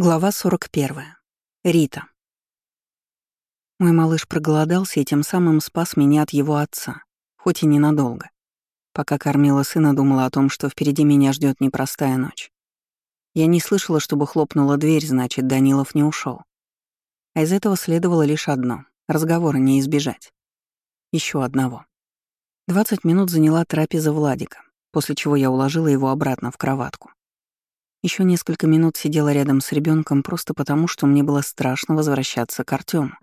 Глава 41. Рита. Мой малыш проголодался и тем самым спас меня от его отца, хоть и ненадолго. Пока кормила сына, думала о том, что впереди меня ждет непростая ночь. Я не слышала, чтобы хлопнула дверь, значит, Данилов не ушел. А из этого следовало лишь одно — разговора не избежать. Еще одного. 20 минут заняла трапеза Владика, после чего я уложила его обратно в кроватку. Еще несколько минут сидела рядом с ребенком просто потому, что мне было страшно возвращаться к Артему.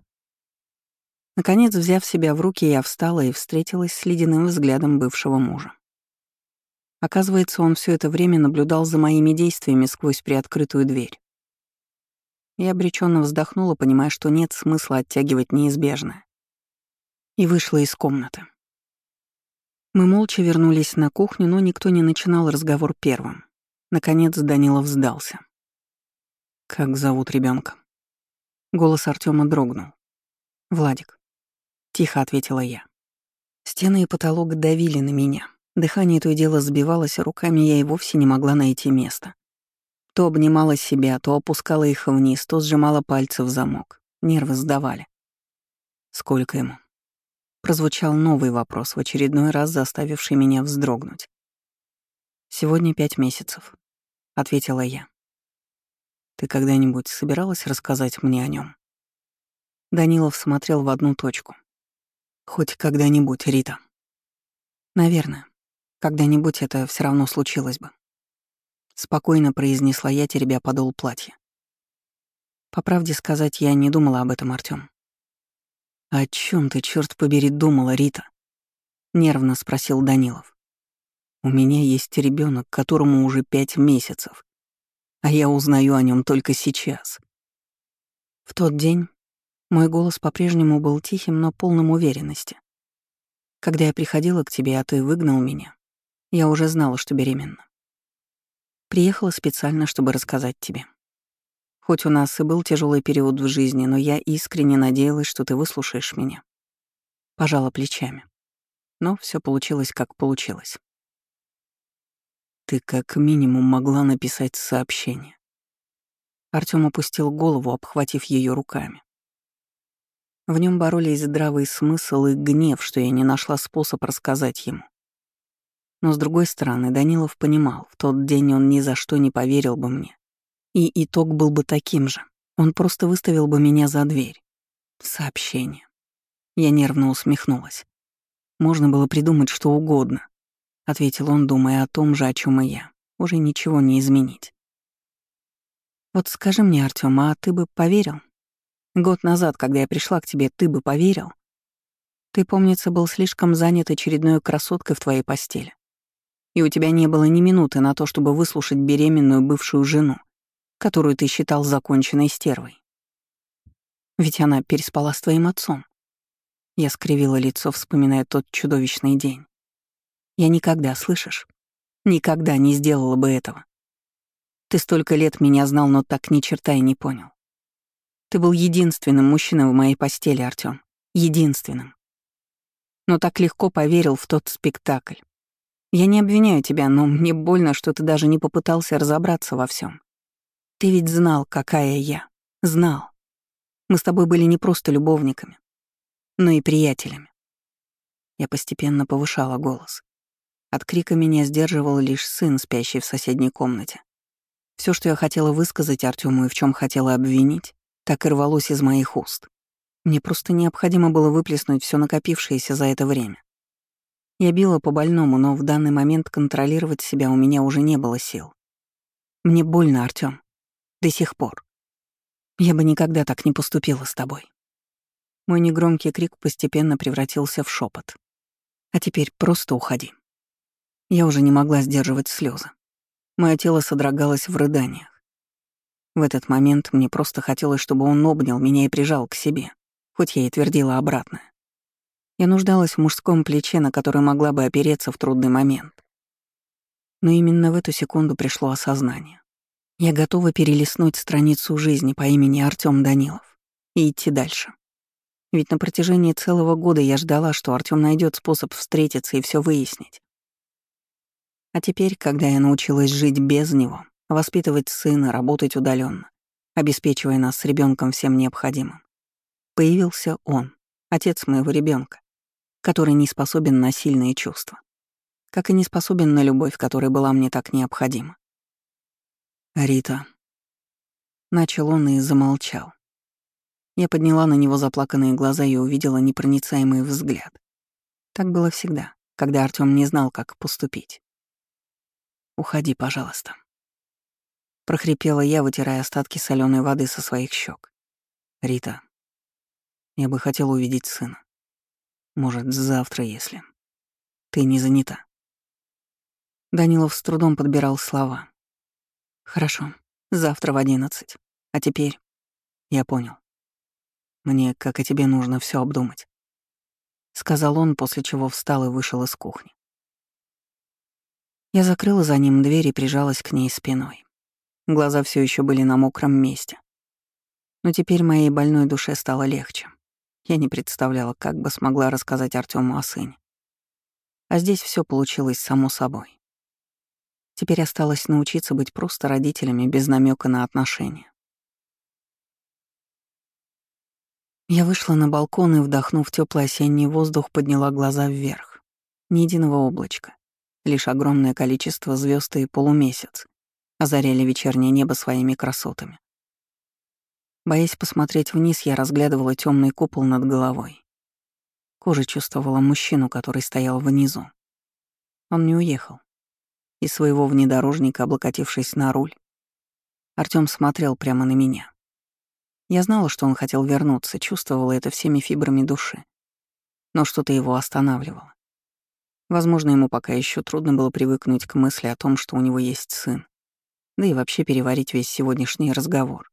Наконец, взяв себя в руки, я встала и встретилась с ледяным взглядом бывшего мужа. Оказывается, он все это время наблюдал за моими действиями сквозь приоткрытую дверь. Я обреченно вздохнула, понимая, что нет смысла оттягивать неизбежное. И вышла из комнаты. Мы молча вернулись на кухню, но никто не начинал разговор первым. Наконец Данилов сдался. «Как зовут ребенка? Голос Артема дрогнул. «Владик», — тихо ответила я. Стены и потолок давили на меня. Дыхание то и дело сбивалось, руками я и вовсе не могла найти место. То обнимала себя, то опускала их вниз, то сжимала пальцы в замок. Нервы сдавали. «Сколько ему?» Прозвучал новый вопрос, в очередной раз заставивший меня вздрогнуть. «Сегодня пять месяцев», — ответила я. «Ты когда-нибудь собиралась рассказать мне о нем? Данилов смотрел в одну точку. «Хоть когда-нибудь, Рита». «Наверное. Когда-нибудь это все равно случилось бы». Спокойно произнесла я, теребя подол платья. По правде сказать, я не думала об этом, Артём. «О чем ты, черт побери, думала, Рита?» — нервно спросил Данилов. У меня есть ребенок, которому уже пять месяцев, а я узнаю о нем только сейчас. В тот день мой голос по-прежнему был тихим, но полным уверенности. Когда я приходила к тебе, а ты выгнал меня, я уже знала, что беременна. Приехала специально, чтобы рассказать тебе. Хоть у нас и был тяжелый период в жизни, но я искренне надеялась, что ты выслушаешь меня. Пожала плечами. Но все получилось, как получилось. Ты как минимум могла написать сообщение. Артём опустил голову, обхватив ее руками. В нем боролись здравый смысл и гнев, что я не нашла способ рассказать ему. Но с другой стороны, Данилов понимал, в тот день он ни за что не поверил бы мне. И итог был бы таким же. Он просто выставил бы меня за дверь. Сообщение. Я нервно усмехнулась. Можно было придумать что угодно. — ответил он, думая о том же, о чем и я. Уже ничего не изменить. «Вот скажи мне, Артём, а ты бы поверил? Год назад, когда я пришла к тебе, ты бы поверил? Ты, помнится, был слишком занят очередной красоткой в твоей постели. И у тебя не было ни минуты на то, чтобы выслушать беременную бывшую жену, которую ты считал законченной стервой. Ведь она переспала с твоим отцом. Я скривила лицо, вспоминая тот чудовищный день. Я никогда, слышишь? Никогда не сделала бы этого. Ты столько лет меня знал, но так ни черта и не понял. Ты был единственным мужчиной в моей постели, Артём. Единственным. Но так легко поверил в тот спектакль. Я не обвиняю тебя, но мне больно, что ты даже не попытался разобраться во всем. Ты ведь знал, какая я. Знал. Мы с тобой были не просто любовниками, но и приятелями. Я постепенно повышала голос. От крика меня сдерживал лишь сын, спящий в соседней комнате. Все, что я хотела высказать Артему и в чем хотела обвинить, так и рвалось из моих уст. Мне просто необходимо было выплеснуть все накопившееся за это время. Я била по больному, но в данный момент контролировать себя у меня уже не было сил. Мне больно, Артём. До сих пор. Я бы никогда так не поступила с тобой. Мой негромкий крик постепенно превратился в шепот. А теперь просто уходи. Я уже не могла сдерживать слезы. Мое тело содрогалось в рыданиях. В этот момент мне просто хотелось, чтобы он обнял меня и прижал к себе, хоть я и твердила обратное. Я нуждалась в мужском плече, на которое могла бы опереться в трудный момент. Но именно в эту секунду пришло осознание. Я готова перелистнуть страницу жизни по имени Артём Данилов и идти дальше. Ведь на протяжении целого года я ждала, что Артём найдет способ встретиться и все выяснить. А теперь, когда я научилась жить без него, воспитывать сына, работать удаленно, обеспечивая нас с ребенком всем необходимым. Появился он, отец моего ребенка, который не способен на сильные чувства, как и не способен на любовь, которая была мне так необходима. «Рита», — начал он и замолчал. Я подняла на него заплаканные глаза и увидела непроницаемый взгляд. Так было всегда, когда Артём не знал, как поступить. «Уходи, пожалуйста», — прохрипела я, вытирая остатки соленой воды со своих щек. «Рита, я бы хотел увидеть сына. Может, завтра, если. Ты не занята». Данилов с трудом подбирал слова. «Хорошо, завтра в одиннадцать. А теперь...» «Я понял. Мне, как и тебе, нужно все обдумать», — сказал он, после чего встал и вышел из кухни. Я закрыла за ним дверь и прижалась к ней спиной. Глаза все еще были на мокром месте. Но теперь моей больной душе стало легче. Я не представляла, как бы смогла рассказать Артему о сыне. А здесь все получилось само собой. Теперь осталось научиться быть просто родителями без намека на отношения. Я вышла на балкон и, вдохнув теплый осенний воздух, подняла глаза вверх. Ни единого облачка. Лишь огромное количество звезд и полумесяц озаряли вечернее небо своими красотами. Боясь посмотреть вниз, я разглядывала темный купол над головой. Кожа чувствовала мужчину, который стоял внизу. Он не уехал. Из своего внедорожника, облокотившись на руль, Артём смотрел прямо на меня. Я знала, что он хотел вернуться, чувствовала это всеми фибрами души. Но что-то его останавливало. Возможно, ему пока еще трудно было привыкнуть к мысли о том, что у него есть сын, да и вообще переварить весь сегодняшний разговор.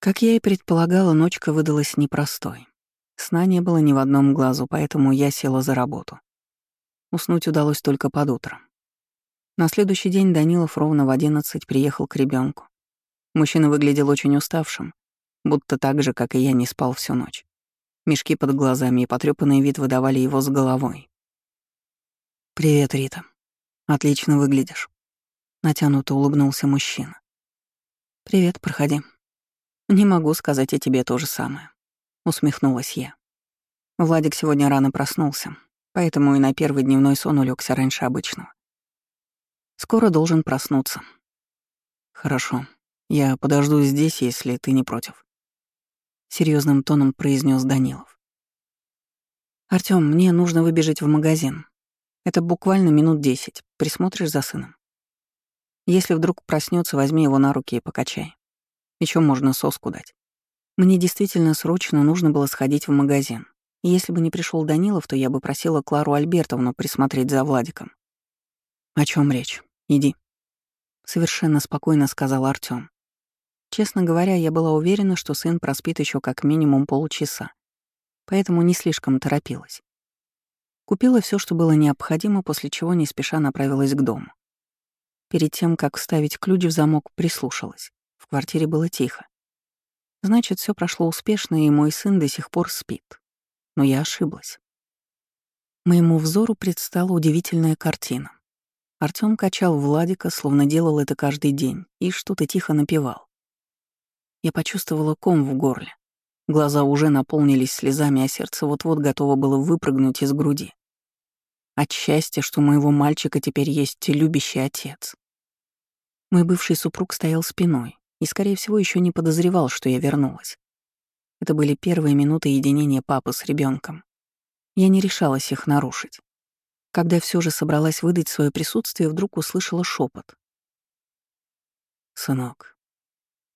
Как я и предполагала, ночка выдалась непростой. Сна не было ни в одном глазу, поэтому я села за работу. Уснуть удалось только под утро. На следующий день Данилов ровно в одиннадцать приехал к ребенку. Мужчина выглядел очень уставшим, будто так же, как и я, не спал всю ночь. Мешки под глазами и потрёпанный вид выдавали его с головой. «Привет, Рита. Отлично выглядишь». Натянуто улыбнулся мужчина. «Привет, проходи». «Не могу сказать о тебе то же самое», — усмехнулась я. Владик сегодня рано проснулся, поэтому и на первый дневной сон улегся раньше обычного. Скоро должен проснуться. «Хорошо. Я подожду здесь, если ты не против», — серьезным тоном произнес Данилов. Артём, мне нужно выбежать в магазин. Это буквально минут десять. Присмотришь за сыном. Если вдруг проснется, возьми его на руки и покачай. Еще можно соску дать. Мне действительно срочно нужно было сходить в магазин. Если бы не пришел Данилов, то я бы просила Клару Альбертовну присмотреть за Владиком. О чем речь? Иди. Совершенно спокойно сказал Артём. Честно говоря, я была уверена, что сын проспит еще как минимум полчаса, поэтому не слишком торопилась. Купила все, что было необходимо, после чего не спеша направилась к дому. Перед тем, как вставить ключ в замок, прислушалась. В квартире было тихо. Значит, все прошло успешно, и мой сын до сих пор спит. Но я ошиблась. Моему взору предстала удивительная картина. Артём качал Владика, словно делал это каждый день, и что-то тихо напевал. Я почувствовала ком в горле. Глаза уже наполнились слезами, а сердце вот-вот готово было выпрыгнуть из груди. От счастья, что у моего мальчика теперь есть любящий отец. Мой бывший супруг стоял спиной и, скорее всего, еще не подозревал, что я вернулась. Это были первые минуты единения папы с ребенком. Я не решалась их нарушить. Когда все же собралась выдать свое присутствие, вдруг услышала шепот. «Сынок,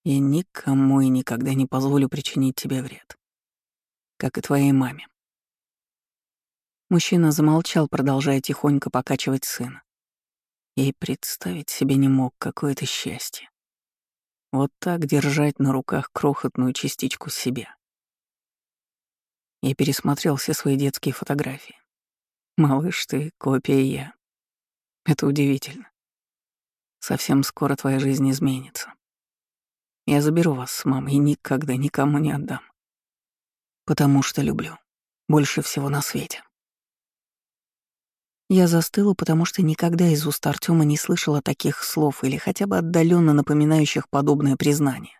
я никому и никогда не позволю причинить тебе вред. Как и твоей маме. Мужчина замолчал, продолжая тихонько покачивать сына. И представить себе не мог какое-то счастье. Вот так держать на руках крохотную частичку себя. Я пересмотрел все свои детские фотографии. Малыш ты, копия я. Это удивительно. Совсем скоро твоя жизнь изменится. Я заберу вас с мамой и никогда никому не отдам. Потому что люблю. Больше всего на свете. Я застыла, потому что никогда из уст Артема не слышала таких слов или хотя бы отдаленно напоминающих подобное признание.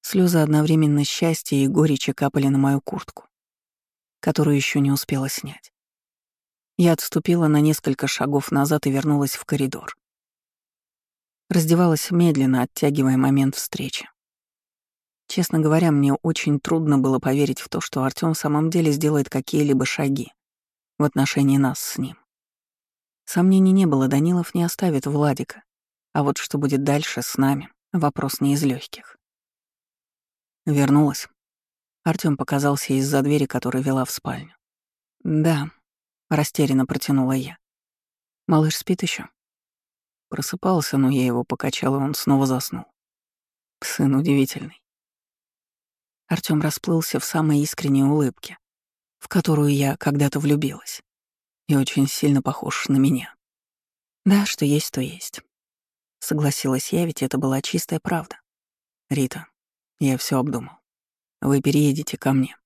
Слезы одновременно счастья и горечи капали на мою куртку, которую еще не успела снять. Я отступила на несколько шагов назад и вернулась в коридор. Раздевалась медленно, оттягивая момент встречи. Честно говоря, мне очень трудно было поверить в то, что Артём в самом деле сделает какие-либо шаги в отношении нас с ним. Сомнений не было, Данилов не оставит Владика, а вот что будет дальше с нами — вопрос не из легких. Вернулась. Артём показался из-за двери, которая вела в спальню. «Да», — растерянно протянула я. «Малыш спит еще. Просыпался, но я его покачал, и он снова заснул. Сын удивительный. Артём расплылся в самой искренней улыбке, в которую я когда-то влюбилась, и очень сильно похож на меня. Да, что есть, то есть. Согласилась я, ведь это была чистая правда. Рита, я все обдумал. Вы переедете ко мне.